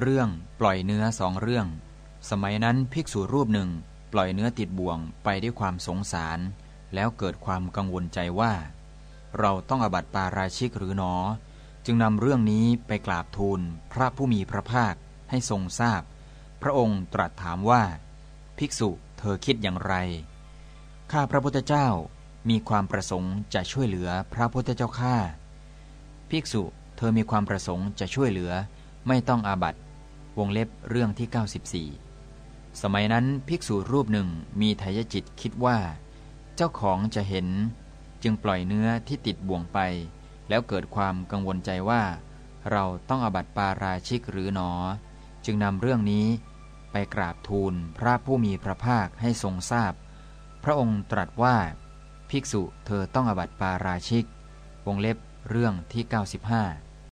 เรื่องปล่อยเนื้อสองเรื่อง สมัยนั้นภิกษุรูปหนึ่ง ปล่อยเนื้อติดบ่วงไปด้วยความสงสาร แล้วเกิดความกังวลใจว่า เราต้องอบัติปาราชิกหรือหนอ จึงนำเรื่องนี้ไปกราบทูลพระผู้มีพระภาคให้ทรงทราบพพระองค์ตรัสถามว่า ภิกษุเธอคิดอย่างไร ข้าพระพุทธเจ้ามีความประสงค์จะช่วยเหลือพระพุทธเจ้าข้าภิกษุเธอมีความประสงค์จะช่วยเหลือ ไม่ต้องอาบัตวงเล็บเรื่องที่ 94 สมัยนั้นภิกษุรูปหนึ่งมีทายจิตคิดว่า เจ้าของจะเห็น จึงปล่อยเนื้อที่ติดบ่วงไป แล้วเกิดความกังวลใจว่า เราต้องอาบัตปาราชิกหรือหนอ จึงนำเรื่องนี้ไปกราบทูลพระผู้มีพระภาคให้ทรงทราบพพระองค์ตรัสว่า ภิกษุเธอต้องอาบัตปาราชิก วงเล็บเรื่องที่ 95